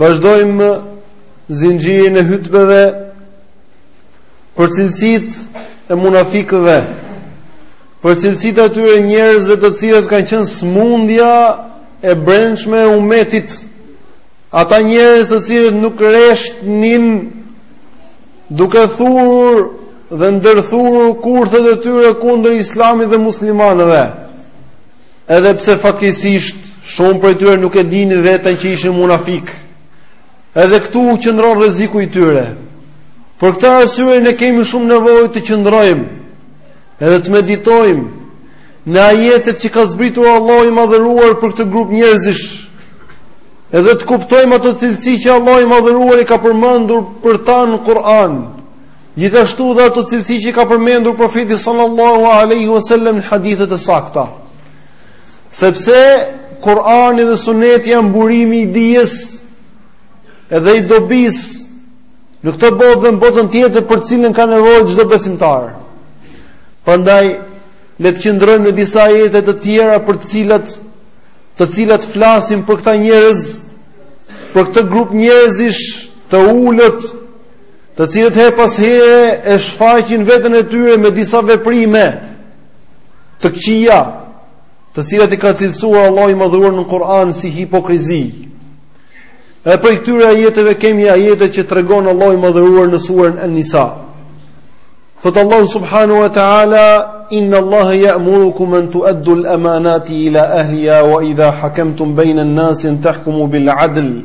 Vazhdojmë zinxhirin e hutbeve për cilësitë e munafikëve, për cilësitë e atyre njerëzve të cilët kanë qenë smundja e brendshme e umetit, ata njerëz të cilët nuk rreshtnin duke thurur dhe ndërthurur kurthet e tyre kundër islamit dhe muslimanëve. Edhe pse fatkeqësisht shumë prej tyre nuk e dinin veten që ishin munafikë. Edhe këtu qëndron rreziku i tyre. Për këtë arsye ne kemi shumë nevojë të qëndrojmë edhe të meditojmë në ajetet që ka zbritur Allahu i madhëruar për këtë grup njerëzish. Edhe të kuptojmë ato cilësi që Allahu i madhëruar i ka përmendur për ta në Kur'an. Gjithashtu dhe ato cilësi që ka përmendur profeti sallallahu alaihi wasallam në hadithet e sakta. Sepse Kur'ani dhe Suneti janë burimi i dijes edhe i dobisë në këtë botë dhe në botën tjetër për të cilën ka nevojë çdo besimtar. Prandaj le të qëndrojmë në disa ajete të tjera për të cilat të cilat flasin për këta njerëz, për këtë grup njerëzish të ulët të cilët herë pas here e shfaqin veten e tyre me disa veprime të këqija, të cilat i ka cilësuar Allahu i Madhëruar në Kur'an si hipokrizi. Edhe prej këtyre ajeteve kemi ajete që tregon Allahu i Madhëruar në surën An-Nisa. Thotë Allahu subhanahu wa ta'ala inna Allaha ya'murukum an tu'addu al-amanati ila ahliha wa idha hakamtum bayna an-nasi an tahkumu bil-'adl.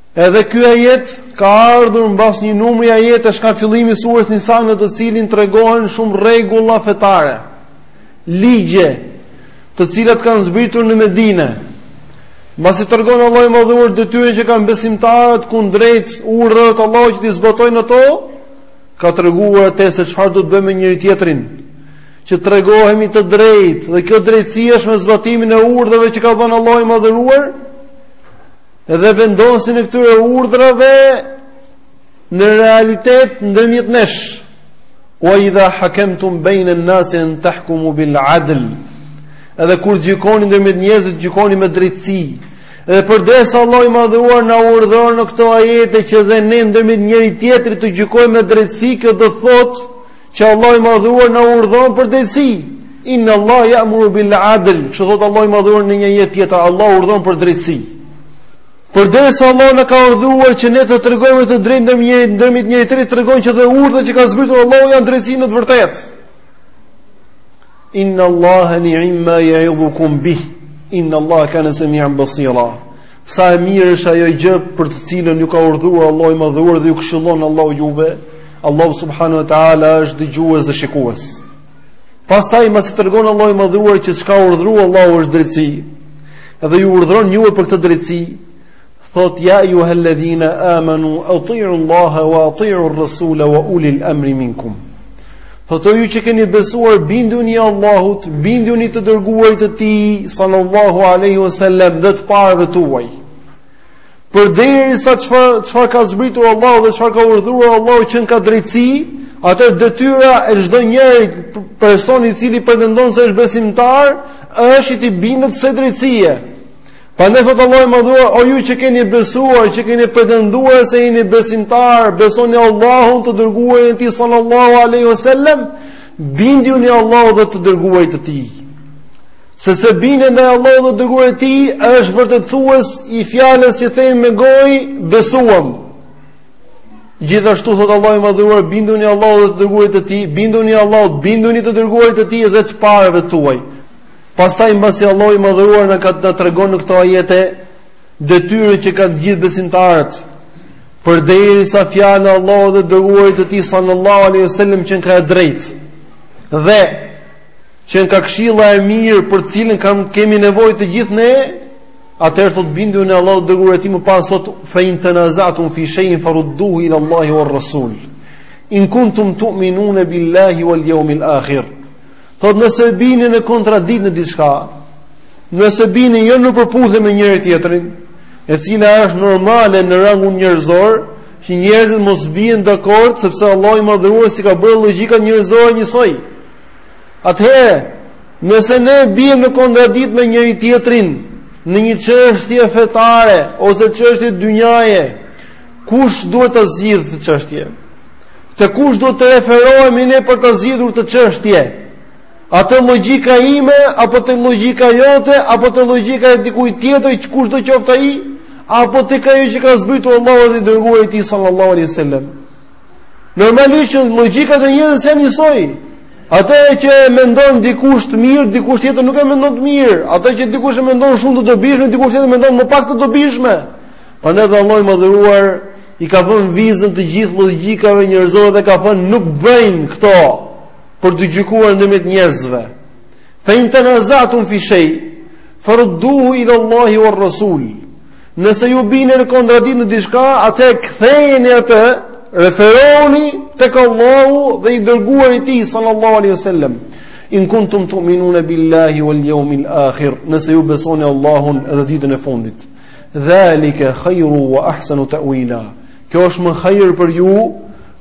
Edhe ky ajet ka ardhur mbas një numri ajetesh nga fillimi i surës Nisa në të cilin tregohen shumë rregulla fetare, ligje, të cilat kanë zbritur në Medinë. Mbasi tregon Allahu i Madhëruar detyrën që kanë besimtarët kundrejt urdhrave të Allahut që t'i zbatojnë ato, ka treguar atë se çfarë duhet të bëjmë me njëri tjetrin që të tregohemi të drejtë dhe kjo drejtësi është me zbatimin e urdhrave që ka dhënë Allahu i madhëruar dhe vendosjen e këtyre urdhrave në realitet ndërmjet nesh. Wa idha hakamtum bayna an-nasi an tahkumu bil 'adl. Edhe kur gjykoni ndërmjet njerëzve, të gjykoni me drejtësi. Dhe përderisa Allahu i madhëruar na urdhëron në këto ajete që dhe ne ndërmjet njëri tjetrit të gjykojmë me drejtësi, kjo do të thotë Që Allahu i madhëruar na urdhëron për drejtësi. Inna Allaha ja'muru bil adl. Këtu thotë Allahu i madhëruar në një ajet tjetër. Allahu urdhëron për drejtësi. Përderisa Allahu na ka urdhëruar që ne të tregohemi të drejtë ndërmjet, ndërmjet njëri-tjetrit, tregon që dhe urdhrat që ka zbritur Allahu janë drejtësi në të vërtetë. Inna Allaha ni'imma ja'idhukum bih. Inna Allaha kana sami'an basira. Sa e mirë është ajo gjë për të cilën ju ka urdhëruar Allahu i Madhëruar dhe ju këshillon Allahu juve. Allahu subhanahu wa taala është dëgjues dhe shikues. Pastaj mbasi tregon Allahu i Madhëruar që çka urdhëroi Allahu është drejtësi. Edhe ju urdhëron juve për këtë drejtësi. Thot ja ejjuhel ladhina amanu atiiu Allaha wa atiiu ar-rasula wa ulil amri minkum. Thot o ju që keni besuar, binduni Allahut, binduni të dërguarit të tij sallallahu alaihi wasallam dhe të parëve tuaj. Përderisa çfarë ka zbritur Allahu dhe çfarë ka urdhëruar Allahu qenka drejtësi, atëherë detyra e çdo njeri personi i cili pretendon se është besimtar, është t'i bindet kësaj drejtësie. Prandaj thot Allahu i Madhëruar, o ju që keni besuar, që keni pretenduar se jeni besimtar, besoni Allahun të dërguarin e tij sallallahu alaihi wasallam, binduni Allahut dhe të dërguarit të tij. Sepse bindja ndaj Allahut dhe të dërguarit të tij është vërtetues i fjalës që themi me gojë, besuam. Gjithashtu thot Allahu i Madhëruar, binduni Allahut dhe të dërguarit të tij, binduni Allahut, binduni të dërguarit të tij dhe të parëve tuaj. Pastaj mbasi Allahu i Madhëruar na ka na tregon në këto ajete detyrën që kanë të gjithë besimtarët, përderisa fjala e Allahut dhe dërguarit të Tij sallallahu alaihi wasallam qenka e drejtë. Dhe qenka këshilla e mirë për të cilën kam kemi nevojë të gjithë ne, atëherë thot binduni Allahut dhe dërguarit të tij më pas thot fa in tanazatum fi shay'in farudduhu ila Allahi war rasul. In kuntum tu'minuna billahi wal yawmil akhir. Thot nëse bini në kontradiktë në diçka, nëse bini jo në përputhje me njëri tjetrin, e cila është normale në rangun njerëzor, që njerëzit mos bien dakord sepse Allahu i madhëruar s'i ka bërë logjikat njerëzore njësoj. Atëherë, nëse ne biem në kontradiktë me njëri tjetrin në një çështje fetare ose çështje dynjaje, kush duhet ta zgjidhë këtë çështje? Te kush do të referohemi ne për ta zgjidhur këtë çështje? A te logjika ime apo te logjika jote apo te logjika e dikujt tjetër që kushdo qoftë ai apo tek ajo që ka zbritur Allahu dhe i dërguari i tij sallallahu alaihi wasallam. Normalisht që logjikat e njerëzve s'janë njësoj. Atë që e mendon dikush të mirë, dikush tjetër nuk e mendon të mirë. Atë që dikush e mendon shumë të dobishme, dikush tjetër mendon më pak të dobishme. Prandaj dhe Allahu i madhëruar i ka vënë vizën të gjithë logjikave njerëzore dhe ka thënë nuk bëjnë këto për të gjykuar ndërmjet njerëzve. Fa in tanaza'tum fi shay farudduhu ila Allahi war Rasul. Nëse ju bini në kontradiktë në diçka, atëherë kthejeni atë, referoni tek Allahu dhe i dërguari i tij sallallahu alaihi wasallam. In kuntum tu'minuna billahi wal yawmil akhir. Nëse ju besoni Allahun dhe ditën e fundit. Dhalike khayru wa ahsanu ta'wila. Kjo është më hajër për ju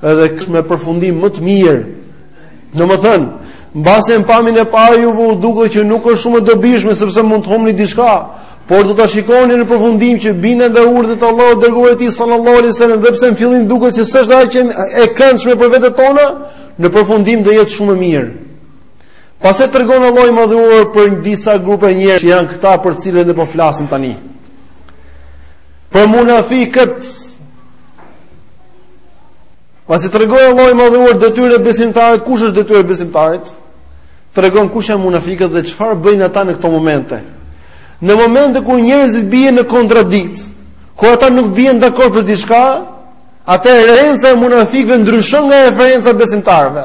edhe kjo është me përfundim më të mirë. Domethënë, mbase në pamjen e parë ju u duket që nuk është shumë e dobishme sepse mund të humni diçka, por do ta shikoni në përfundim që bindja ndaj urdhrit të Allahut e të dërguarit të tij sallallahu alaihi wasallam dhe pse në fillim duket se s'është ajo që e këndshme për vetet tona, në përfundim do jetë shumë e mirë. Pastaj tregon Allahu i madhëruar për një disa grupe njerëz që janë këta për të cilët ne po flasim tani. Për munafiqët. Pasi tregon Allahu i madhëruar detyrën e besimtarit, kush është detyra e besimtarit? Tregon kush janë munafiqët dhe çfarë bëjnë ata në këto momente. Në momente kur njerëzit bien në kontradikt, kur ata nuk bien dakord për diçka, atëherë referenca e munafikëve ndryshon nga referenca e besimtarëve.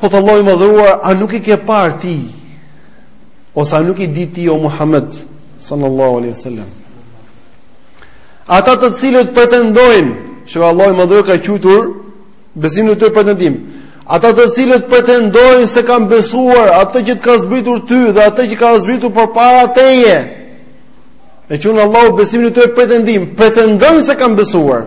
Thotë Allahu i madhëruar, a nuk i ke parë ti, ose a nuk i di ti o Muhammed, sallallahu alaihi sallam. Ata të cilët pretendojnë, shiko Allahu i madhëruar e ka quajtur besimin e tyre pretendim, ata të cilët pretendojnë se kanë besuar atë që të ka zbritur ty dhe atë që ka zbritur përpara teje, e quan Allahu besimin e tyre pretendim, pretendojnë se kanë besuar,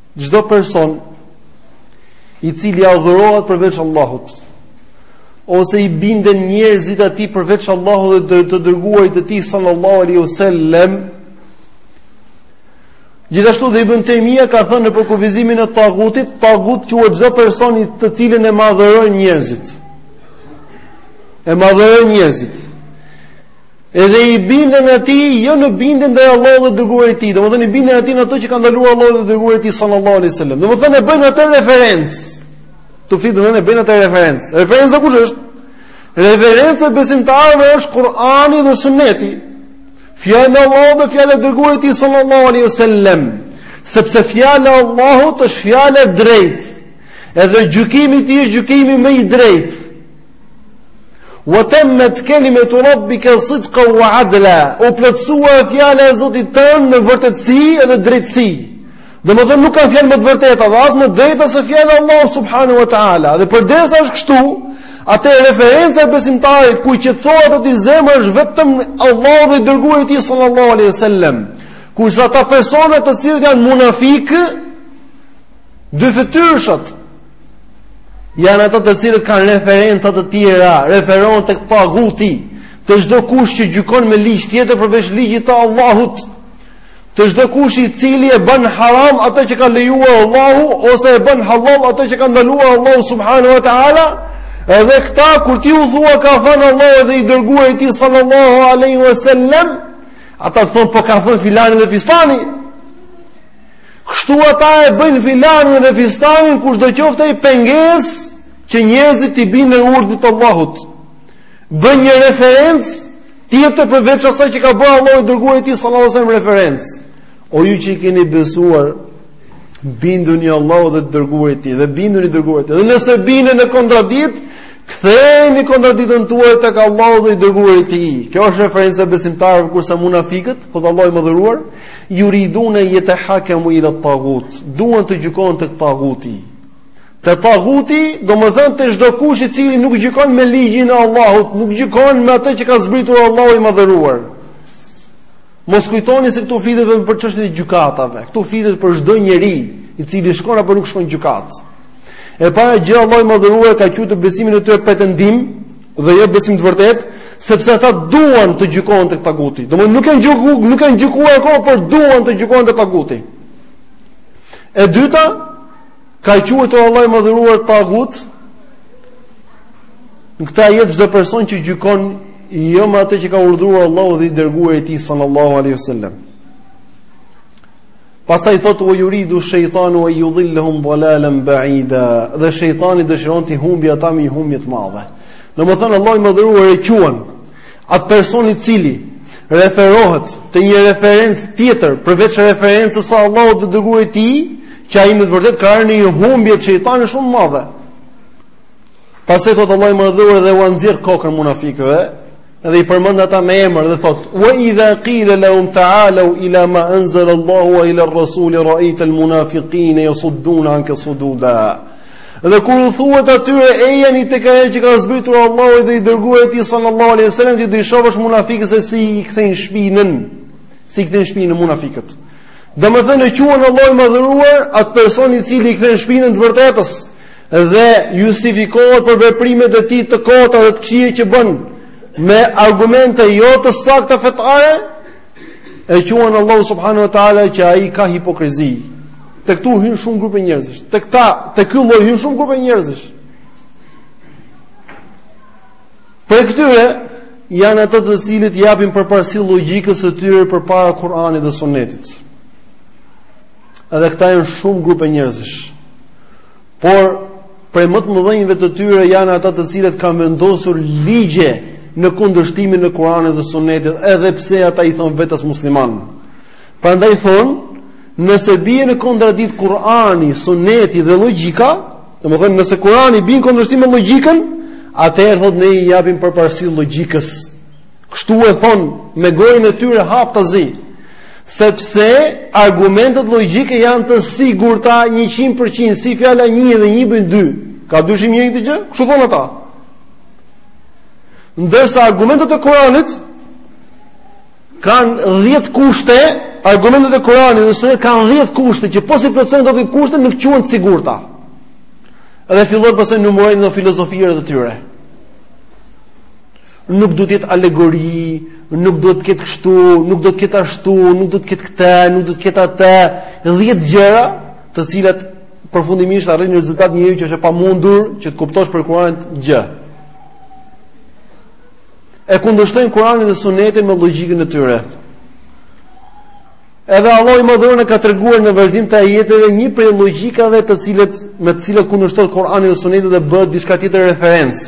Çdo person i cili adhurohet përveç Allahut ose i binden njerëzit atij përveç Allahut dhe të dërguarit të tij sallallahu alaihi wasallam Gjithashtu dhe Ibn Taymija ka thënë në përkufizimin e tagutit, tagut quhet çdo person të cilin e madhërojnë njerëzit. E madhërojnë njerëzit. Edhe i binden atij, jo në bindjen ndaj Allahut dhe dërguarit të tij, domethënë i binden atij në ato që ka ndaluar Allahu dhe dërguari i tij sallallahu alaihi wasallam. Domethënë e bëjnë atë referencë. Tagutit domethënë e bëjnë atë referencë. Referenca kush është? Referenca e besimtarëve është Kur'ani dhe Sunneti. Fjala e Allahut dhe fjala e dërguarit të tij sallallahu alaihi wasallam. Sepse fjala e Allahut është fjala e drejtë. Edhe gjykimi i tij është gjykimi më i drejtë. Wa tammat kalimatu rabbika sidqan wa adla. U plotësua fjala e Zotit tënd me vërtetësi dhe drejtësi. Domethënë nuk ka fjalë më të vërteta, dhe as më të drejta se fjala e Allahut subhanahu wa taala. Dhe përderisa është kështu, atëherë referenca e besimtarit ku qetësohet atij zemra është vetëm Allahu dhe i dërguari i tij sallallahu alaihi wasallam. Kurse ata persona të cilët janë munafikë, dyfytyrëshat Janë ata të cilët kanë referenca të tjera, referohen tek taguti, te çdo kush që gjykon me ligj tjetër përveç ligjit të Allahut. Te çdo kush i cili e bën haram atë që ka lejuar Allahu ose e bën halal atë që ka ndaluar Allahu subhanahu wa taala, edhe këta kur ti u thua ka thënë Allahu dhe i dërguar i tij sallallahu alaihi wasallam, ata të thonë po ka thënë filani dhe fistani. Kështu ata e bëjnë filanin dhe fistanin kushdo qoftë ai pengesë që njerëzit t'i binden urdhrit të Allahut. Bëjnë një referencë tjetër përveç asaj që ka bërë Allahu i dërguar i tij sallallahu alajhi wasallam referencë. O ju që keni besuar, binduni Allahut dhe të dërguarit të tij dhe binduni të dërguarit. Dhe nëse bini në kontradiktë, ktheheni kontradiktën tuaj tek Allahu dhe i dërguari i tij. Kjo është referenca e besimtarëve kurse munafiqët, thot Allahu i madhëruar, Yuridune en yetahakamu ila at-taghut. Duan të gjykohen tek taghuti. Te taghuti, domethënë te çdo kush i cili nuk gjykon me ligjin e Allahut, nuk gjykon me atë që ka zbritur Allahu i madhëruar. Mos kujtoni se këtu flitet vetëm për çështjet e gjykatave. Këtu flitet për çdo njeri i cili shkon apo nuk shkon në gjykatë. E para gjë Allahu i madhëruar ka quajtur besimin e tyre pretendim, dhe jo besim të vërtetë, sepse ata duan të gjykohen tek taguti. Domthonë nuk janë gjykuar, nuk janë gjykuar akoma, por duan të gjykohen tek taguti. E dyta, e ka quajtur Allahu i madhëruar tagut në këtë ajet çdo person që gjykon jo me atë që ka urdhëruar Allahu dhe i dërguar i tij sallallahu alaihi wasallam. Pastaj thot ua yuridu shejtanu an yudhillahum dhalalan ba'ida. Dhe shejtani dëshiron t'i humbi ata me një humbje të madhe. Domethënë Allahu i madhëruar e quan atë person i cili referohet te një referencë tjetër përveç referencës së Allahut dhe të dërguarit të tij, që ai në të vërtetë ka rënë në një humbje të shejtanit shumë të madhe. Pastaj thot Allahu i madhëruar dhe u nxjerr kokën munafikëve, Dhe i përmend ata me emër dhe thot: "Wa idha qila lahum ta'alu ila ma anzala Allahu wa ila ar-rasul ra'aita al-munafiqina yasudduna anka sududa." Dhe kur u thuhet atyre ejani tek ajo që ka zbritur Allahu dhe i dërguar i tij sallallahu alaihi wasallam ti do i shohësh munafikët se si i kthejnë shpinën, si i kthejnë shpinën munafikët. Domethënë e quan Allahu i madhëruar atë person i cili i kthen shpinën së vërtetës, dhe justifikohet për veprimet e tij të kota dhe të këqija që bën me argumente jo të sakta fetare, e quan Allahu subhanahu wa taala që ai ka hipokrizi. Te këtu hyjnë shumë grupe njerëzish. Te këta, te ky lloj hyjnë shumë grupe njerëzish. Prej këtyre janë ata të cilët i japin përparësi logjikës së tyre përpara Kur'anit dhe Sunetit. Edhe këta janë shumë grupe njerëzish. Por prej më të mëdhenjve të tyre janë ata të cilët kanë vendosur ligje në kundërshtimin e Kuranit dhe Sunetit, edhe pse ata i thon vetas musliman. Prandaj thon, nëse bie në kontradikt Kurani, Suneti dhe logjika, domethënë nëse Kurani bie në kundërshtim me logjikën, atëherë thot ne i japim përparësi logjikës Kështu e thon me gojën e tyre haptazi. Sepse argumentet logjike janë të sigurta 100%, si fjala 1 dhe 1 bën 2. Ka dyshim njeri në këtë gjë? Kështu thon ata. Ndërsa argumentet e Kuranit kanë 10 kushte, argumentet e Kuranit dhe Sunetit kanë 10 kushte që po s'i plotësojnë ato kushte nuk quhen të sigurta. Dhe fillojnë pastaj numërojnë filozofitë e tyre. nuk duhet të jetë alegori, nuk duhet të ketë kështu, nuk duhet të ketë ashtu, nuk duhet të ketë këtë, nuk duhet të ketë atë, 10 gjëra, të cilat përfundimisht arrin në rezultat njeriu që është e pamundur që të kuptosh prej Kur'anit gjë. E kundërshtojnë Kur'anin dhe Sunetin me logjikën e tyre. Edhe Allahu i Madhëruar e ka treguar në vazhdim të ajeteve një prej logjikave të cilat me të cilat kundërshtohet Kur'ani dhe Suneti dhe bëhet diçka tjetër referencë.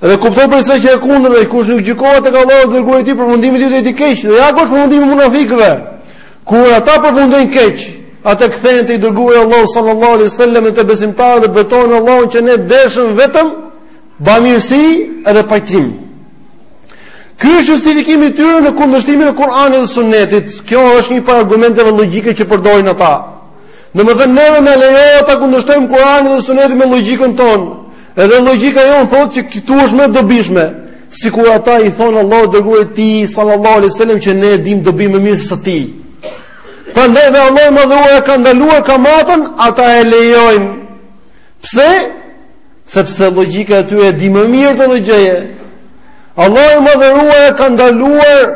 Dhe kupto prej saj që e kundërta e kush nuk gjykohet tek Allahu dhe i dërguari i tij përfundimi i tij do jetë i keq. Dhe ja ky është përfundimi i munafikëve. Kur ata përfundojnë keq, ata kthehen te i dërguari i Allahut sallallahu alaihi wasallam te besimtarët dhe betohen në Allahun që ne deshëm vetëm bamirësi edhe pajtim. Ky është justifikimi i tyre në kundërshtimin e Kur'anit dhe Sunnetit. Kjo është një prej argumenteve logjike që përdorin ata. Domethënë neve na lejohet të kundërshtojmë Kuranin dhe sunetin me logjikën tonë Edhe logjika jonë thotë që kjo është më e dobishme, sikur ata i thonë Allahut, të dërguarit të tij sallallahu alaihi wasallam që ne e dimë dobinë më mirë se ti. Prandaj dhe Allahu i Madhëruar e ka ndaluar kamatën, ata e lejojnë. Pse? Sepse logjika e tyre e di më mirë dobinë e gjëje. Allahu i Madhëruar e ka ndaluar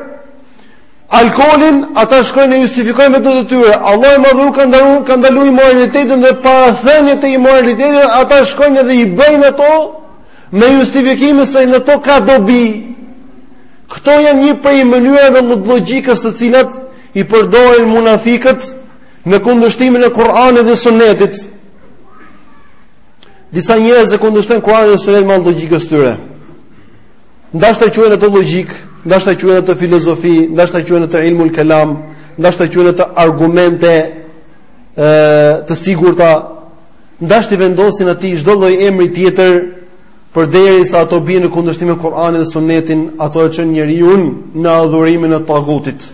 Alkoolin ata shkojnë e justifikojnë vetes të tyre. Allahu i Madhëruar ka ndaluar ka ndaluar imoralitetin dhe parathëniet e imoralitetit ata shkojnë dhe i bëjnë ato me justifikimin se në to ka dobi. Këto janë një prej mënyrave të logjikës të cilat i përdorin munafikët në kundërshtimin e Kur'anit dhe Sunetit. Disa njerëz e kundërshtojnë Kur'anin dhe Sunetin me logjikën e tyre. Ndashta quhen ato logjikë, ndashta quhen ato filozofi, ndashta quhen ato ilmul kalam, ndashta quhen ato argumente ë të sigurta. Ndashta i vendosin atij çdo lloj emri tjetër përderisa ato bien në kundërshtim me Kur'anin dhe Sunnetin, ato e çon njeriun në adhurimin e tagutit.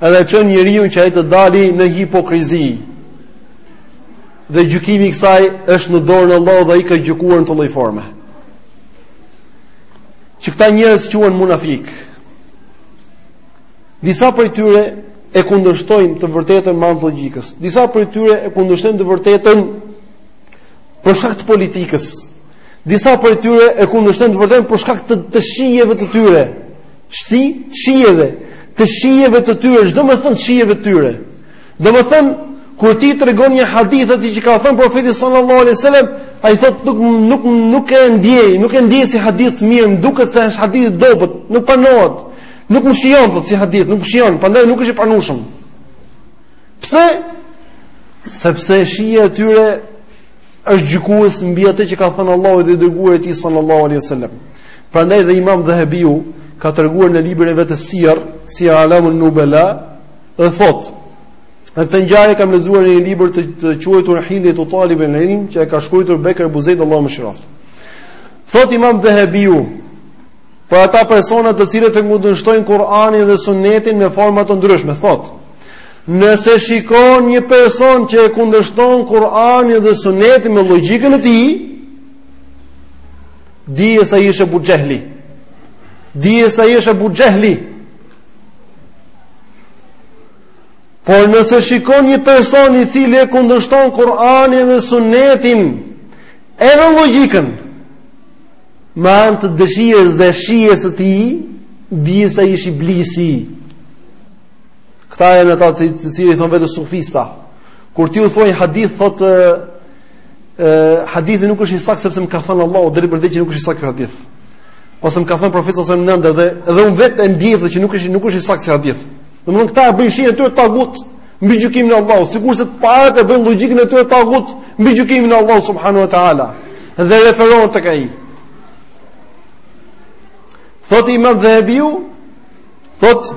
Edhe e çon njeriun që ai të dali në hipokrizi. Dhe gjykimi i kësaj është në dorën e Allahut dhe ai ka gjykuar në atë lloj forme. Që këta njerëz quhen munafik. Disa prej tyre e kundërshtojnë të vërtetën me anë të logjikës. Disa prej tyre e kundërshtojnë të vërtetën për shkak të politikës. Disa prej tyre e kundërshtojnë të vërtetën për shkak të të shijeve të tyre. Si të shijeve, të shijeve të tyre, ç'do me thënë të shijeve të tyre. Domethënë, kur ti tregon një hadith atë që ka thënë profeti sallallahu alejhi ue sellem, ai thotë nuk nuk nuk e ndjej, nuk e ndjej si hadith të mirë, më duket se është hadith i dobët, nuk pranohet. Nuk më shijon thotë si hadith, nuk më shijon, prandaj nuk është i pranueshëm. Pse? Sepse shija e tyre është gjykues mbi atë që ka thënë Allahu dhe i dërguari i tij sallallahu alejhi ue sellem. Prandaj dhe Imam Dhehebiu ka treguar në librin e vet Sijer, Sijer Alamun Nubela, Dhe thotë, këtë ngjarje e kam lexuar në një libër të quajtur Hiljetu Talib el Ilm, që e ka shkruar Bekër Ebu Zejd Allahu e mëshiroftë. Thotë Imam Dhehebiu, për ata persona të cilët e kundërshtojnë Kur'anin dhe Sunnetin me forma të ndryshme, thotë. Nëse shikon një person që e kundërshton Kur'anin dhe Sunnetin me logjikën e tij, dije se ai është Ebu Xhehli. Dije se ai është Ebu Xhehli. Por nëse shikon një person i cili e kundërshton Kur'anin dhe Sunnetin, edhe logjikën, me anë të dëshirës dhe shijes së tij, dije se ai është Iblisi. Këta janë ata të cilët i thonë vetes sufista. Kur ti u thua një hadith thotë hadithi nuk është i saktë sepse më ka thënë Allahu direkt që nuk është i saktë ky hadith. Ose më ka thënë profeti sallallahu alajhi wasallam në ëndërr dhe edhe unë vetë e ndjej që nuk është nuk është i saktë si hadith. Domethënë këta e bëjnë shijen e tyre tagut mbi gjykimin e Allahut, sikurse të parët e bëjnë logjikën e tyre tagut mbi gjykimin e Allahut subhanahu wa taala dhe referohen tek ai. Thotë Imam Dhehebiu, thotë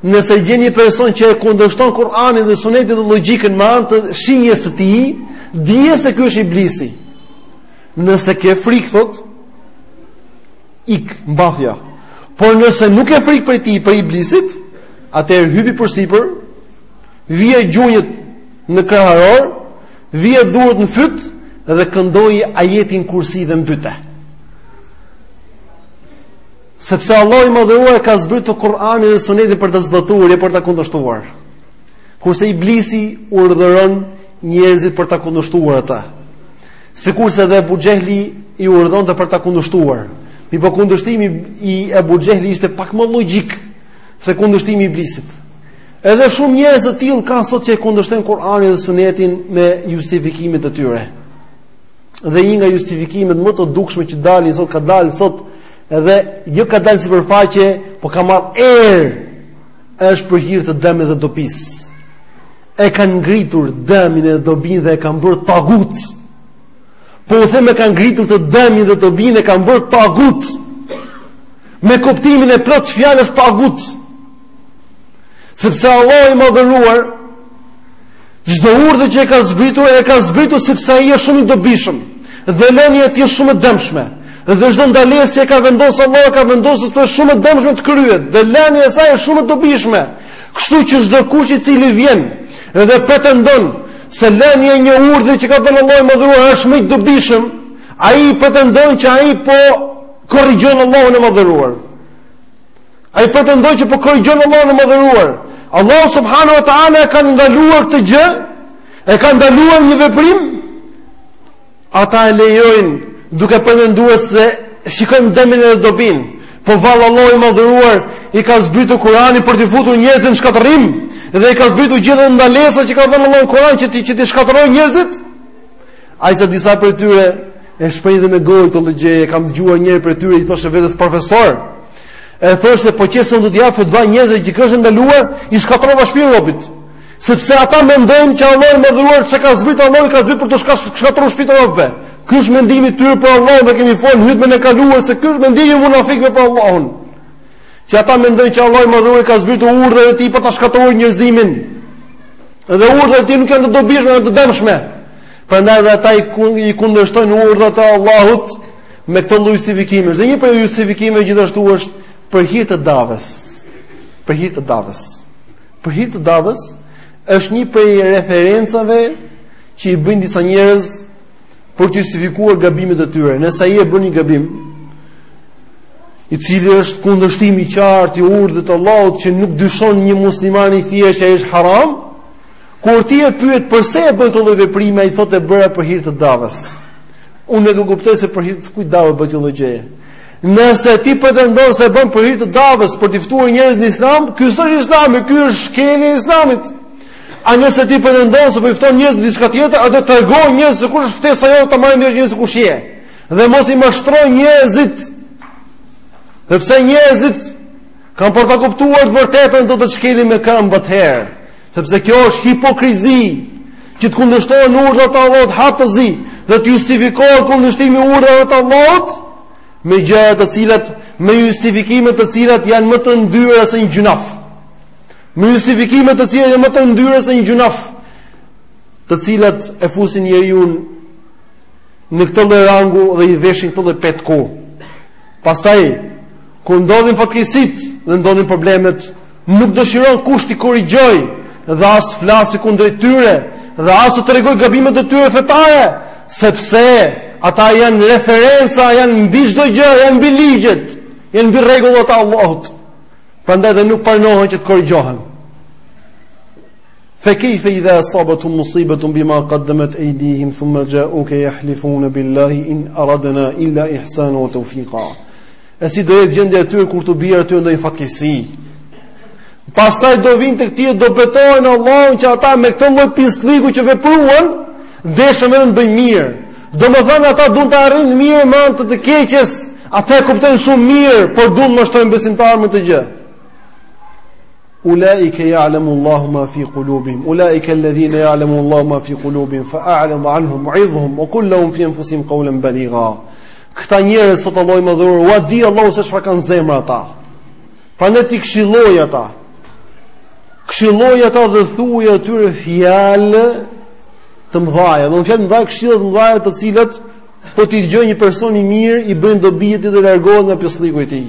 Nëse gjen një person që e kundërshton Kur'anin dhe Sunetin dhe logjikën me anë të shijes së tij, dije se ky është iblisi. Nëse ke frikë thot, ik mbathja. Por nëse nuk ke frikë prej tij, prej iblisit, atëherë hypi përsipër, vije gjunjët në kraharor, vije duart në fyt dhe këndoi ajetin kursi dhe mbyte. Sepse Allahu i Madhëruar ka zbritur Kur'anin dhe Sunetin për ta zbatuar e jo për ta kundërshtuar. Kurse Iblisi i urdhëron njerëzit për ta kundërshtuar atë. Sikurse edhe Ebu Xhehli i urdhëronte për ta kundërshtuar. Mirëpo kundërshtimi i Ebu Xhehlit ishte pak më logjik se kundërshtimi i Iblisit. Edhe shumë njerëz të tillë ka sot që e kundërshtojnë Kur'anin dhe Sunetin me justifikimet e tyre. dhe një nga justifikimet më të dukshme që dalin sot ka dalë sot edhe jo ka dalë në sipërfaqe, po ka marrë erë. Është për hir të dëmit dhe dobisë. E kanë ngritur dëmin e dobinë dhe e kanë bërë tagut. Po u them e kanë ngritur dëmin dhe dobinë e kanë bërë tagut. Me kuptimin e plotë të fjalës tagut. Sepse Allahu i madhëruar, çdo urdhër që e ka zbritur, e ka zbritur sepse ai është shumë i dobishëm, dhe lënia e tij është shumë e dëmshme, dhe çdo ndalesë që e ka vendosë, Allahu e ka vendosë, se është shumë e dëmshme të kryhet, dhe lënia e saj është shumë e dobishme, kështu që çdokush i cili vjen, dhe pretendon, se lënia e një urdhri që ka dhënë Allahu i madhëruar, është më i dobishëm, ai pretendon që ai po korrigjon Allahun e madhëruar. Ai pretendon që po korrigjon Allahun e Madhëruar. Allahu subhanahu wa taala e ka ndaluar këtë gjë, e ka ndaluar një veprim. Ata e lejojnë duke pretenduar se shikojmë dëmin e dobinë. Po vallë Allahu i Madhëruar e ka zbritur Kur'anin për t'i futur njerëzit në shkatërrim dhe i ka zbritur gjithë ndalesat që ka dhënë Allahu në Kur'an që t'i që t'i shkatërrojë njerëzit. Aq sa disa prej tyre e shprehin dhe me gojë këtë gjë, kam dëgjuar njërin prej tyre i thoshte vetes profesor, E thoshte po qe se unë do t'i jap fatva njerëzve që kjo është e ndaluar, i shkatërrova shpirtin robit. Sepse ata mendojnë që Allahu i madhëruar çka ka zbrit Allahu ka zbrit për t'i shkatërruar shpirtin robëve. Ky është mendimi i tyre për Allahun dhe kemi fol hutben e kaluar se ky është mendimi i munafikëve për Allahun. Që ata mendojnë që Allahu i madhëruar ka zbrit urdhrat e tij për ta shkatërruar njerëzimin. Dhe urdhrat e tij nuk janë të dobishme, janë të dëmshme. Prandaj dhe ata i kundërshtojnë urdhrat e Allahut Me këto lloj justifikimesh, dhe një prej justifikimeve gjithashtu është për hir të davës. Për hir të davës. Për hir të davës është një prej referencave që i bëjnë disa njerëz për të justifikuar gabimet e tyre. Nëse ai e bën një gabim, i cili është kundërshtim i qartë i urdhrit të Allahut që nuk dyshon një musliman i thjeshtë që është haram, Kur ti e pyet përse e bën këtë lloj veprime, ai thotë e bëra për hir të davës. Unë nuk e kuptoj se për hir të kujt dave bëhet kjo lloj gjëje. Nëse ti pretendon se bën për hir të davës për të ftuar njerëz në Islam, ky s'është Islami, ky është shkelje e Islamit. A nëse ti pretendon se po i fton njerëzit në diçka tjetër, atëherë tregoju njerëzve se kush është ftesa jote ta marrin vesh njerëzit kush je. Dhe mos i mashtro njerëzit. Sepse njerëzit kanë për ta kuptuar të vërtetën do të shkelin me këmbë atëherë. Sepse kjo është hipokrizi që të kundërshtohen urdhrat e Allahut haptazi dhe të justifikohet kundërshtimi i urdhrave të Allahut me gjëra të cilat me justifikime të cilat janë më të ndyra se një gjynah. Me justifikime të cilat janë më të ndyra se një gjynah, të cilat e fusin njeriun në këtë lloj rangu dhe i veshin këtë lloj petku. Pastaj kur ndodhin fatkeqësitë dhe ndodhin problemet Nuk dëshiron kush t'i korrigjojë dhe as të flasë kundrejt tyre dhe as të tregojë gabimet e tyre fetare, sepse ata janë referenca, janë mbi çdo gjë, janë mbi ligjet, janë mbi rregullat e Allahut. Prandaj dhe nuk pranohet që të korrigjohen. Fa kayfa idha asabathum musibatun bima qaddamat aydihim thumma ja'uka yahlifuna billahi in aradna illa ihsanan wa tawfiqa. E si do jetë gjendja e tyre kur të bjerë atyre ndonjë fatkeqësi? Pastaj do vijnë tek ti e do betohen në Allahun që ata me këtë lloj pislliku që vepruan, deshën vetëm të bëjnë mirë. Domethënë ata duan të arrijnë mirë me anë të së keqes, ata e kuptojnë shumë mirë, por duan të mashtrojnë besimtarët me këtë gjë. Ulaika ya'lamu Allahu ma fi qulubihim, ulaika alladhina ya'lamu Allahu ma fi qulubihim fa'a'rid 'anhum wa 'idhhum wa qul lahum fi anfusihim qawlan baligha. Këta njerëz thotë Allahu i Madhëruar, ua di Allahu se çfarë kanë në zemra ata. Prandaj ti këshilloji ata. Këshilloji ata dhe thuaju atyre fjalë të mëdhaja, domethënë fjalë të mëdhaja këshilla të mëdhaja të cilat po t'i dëgjojë një person i mirë i bëjnë dobi atij dhe largohet nga pislliku i tij.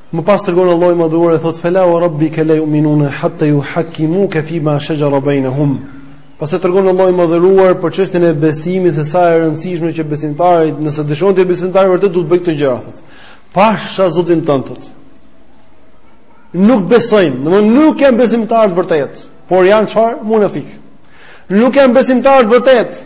Më pas tregon Allahu i Madhëruar e thotë fela wa rabbika la yu'minuna hatta yuhakkimuka fi ma shajara bainahum. Pastaj tregon Allahu i Madhëruar për çështjen e besimit se sa është e rëndësishme që besimtari, nëse dëshiron të jetë besimtar i vërtetë duhet të bëjë këto gjëra thotë. Pasha Zotin tënd thotë. Nuk besojnë, domethënë nuk janë besimtarë të vërtetë, por janë çfarë? Munafikë. Nuk janë besimtarë të vërtetë,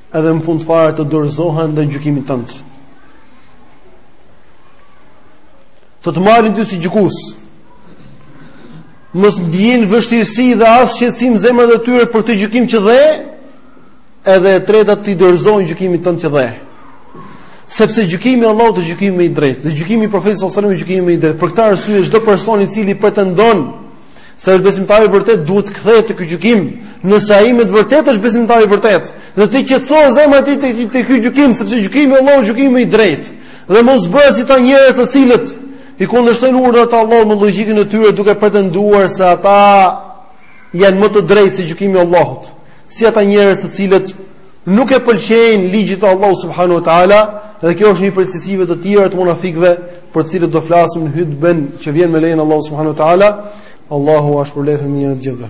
edhe në fund fare të dorëzohen ndaj gjykimit tënd. Të të marrin ty si gjykus. Mos ndjejnë vështirësi dhe as shqetësim në zemrat e tyre për këtë gjykim që dhe edhe e treta t'i dorëzohen gjykimit tënd që dhe. Sepse gjykimi i Allahut është gjykimi më i drejtë dhe gjykimi i Profetit sallallahu alajhi wasallam është gjykimi më i drejtë. Për këtë arsye çdo person i cili pretendon Se është besimtar i vërtetë duhet të kthehet te ky gjykim, nëse ai me të vërtetë është besimtar i vërtetë. Dhe t'i qetësohet zemra e tij te, te ky gjykim, sepse gjykimi i Allahut është gjykim i drejtë. Dhe mos bëhet si ata njerëz të cilët i kundërshtojnë urdhrat e Allahut me logjikën e tyre duke pretenduar se ata janë më të drejtë se gjykimi i Allahut. Si ata njerëz të cilët nuk e pëlqejnë ligjet e Allahut subhanahu wa taala dhe kjo është një prej cilësive të tjera të munafikëve për të cilët do flasim në hutben që vjen me lejen e Allahut subhanahu wa taala Allahu jua shpërbleftë me të mira të gjithëve